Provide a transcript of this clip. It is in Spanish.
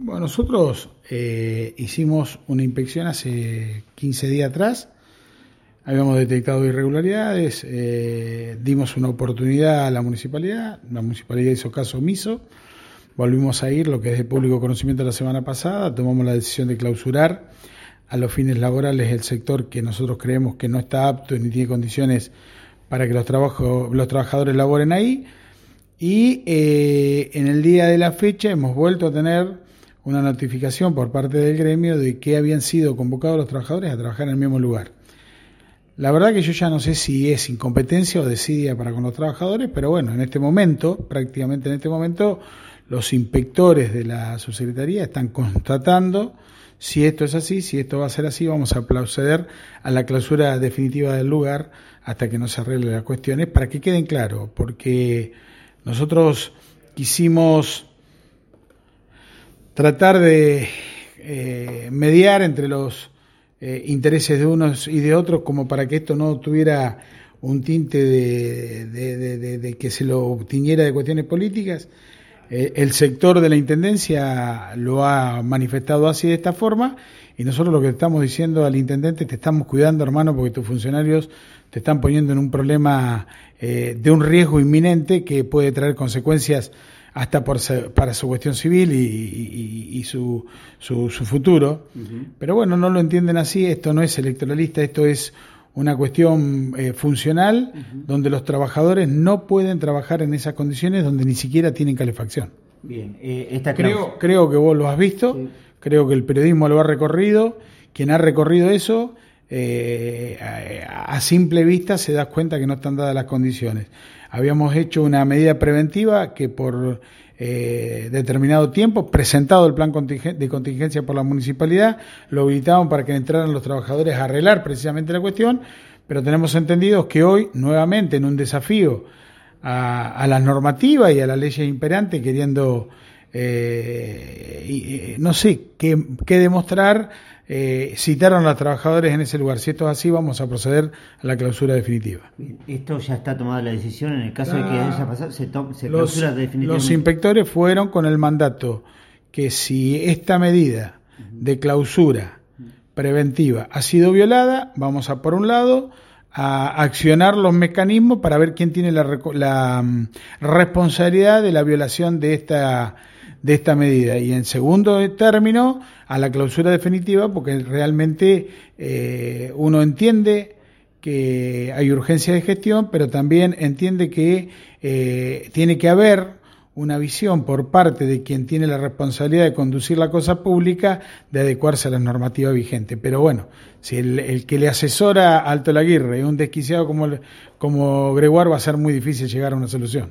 Bueno, nosotros eh, hicimos una inspección hace 15 días atrás, habíamos detectado irregularidades, eh, dimos una oportunidad a la municipalidad, la municipalidad hizo caso omiso, volvimos a ir, lo que es de público conocimiento la semana pasada, tomamos la decisión de clausurar a los fines laborales el sector que nosotros creemos que no está apto ni tiene condiciones para que los, trabajos, los trabajadores laboren ahí. Y eh, en el día de la fecha hemos vuelto a tener una notificación por parte del gremio de que habían sido convocados los trabajadores a trabajar en el mismo lugar. La verdad que yo ya no sé si es incompetencia o desidia para con los trabajadores, pero bueno, en este momento, prácticamente en este momento, los inspectores de la subsecretaría están constatando si esto es así, si esto va a ser así, vamos a proceder a la clausura definitiva del lugar hasta que no se arregle las cuestiones, para que queden claro, porque nosotros quisimos tratar de eh, mediar entre los eh, intereses de unos y de otros como para que esto no tuviera un tinte de, que se lo tiñera de cuestiones políticas. Eh, el sector de la Intendencia lo ha manifestado así de esta forma y nosotros lo que estamos diciendo al Intendente, te estamos cuidando hermano porque tus funcionarios te están poniendo en un problema de un riesgo inminente que puede traer consecuencias hasta por, para su cuestión civil y, su, su, futuro. Pero bueno, no lo entienden así, esto no es electoralista, esto es una cuestión eh, funcional donde los trabajadores no pueden trabajar en esas condiciones donde ni siquiera tienen calefacción. Bien, eh, esta creo, creo que vos lo has visto, creo que el periodismo lo ha recorrido, quien ha recorrido eso, eh, a simple vista se da cuenta que no están dadas las condiciones. Habíamos hecho una medida preventiva que por eh, determinado tiempo, presentado el plan de contingencia por la municipalidad, lo habilitaban para que entraran los trabajadores a arreglar precisamente la cuestión, pero tenemos entendido que hoy, nuevamente, en un desafío a, las normativas y a las leyes imperantes, queriendo, eh, no sé, qué, qué demostrar, eh, citaron a los trabajadores en ese lugar. Si esto es así, vamos a proceder a la clausura definitiva. Esto ya está tomada la decisión. En el caso de que haya pasado, se, se clausura definitivamente. Los inspectores fueron con el mandato que si esta medida de clausura preventiva ha sido violada, vamos a por un lado a accionar los mecanismos para ver quién tiene la, la mm, responsabilidad de la violación de esta de esta medida. Y en segundo término, a la clausura definitiva, porque realmente eh, uno entiende que hay urgencia de gestión, pero también entiende que eh, tiene que haber una visión por parte de quien tiene la responsabilidad de conducir la cosa pública de adecuarse a la normativa vigente. Pero bueno, si el, que le asesora a Alto Laguirre es un desquiciado como, como Gregoire, va a ser muy difícil llegar a una solución.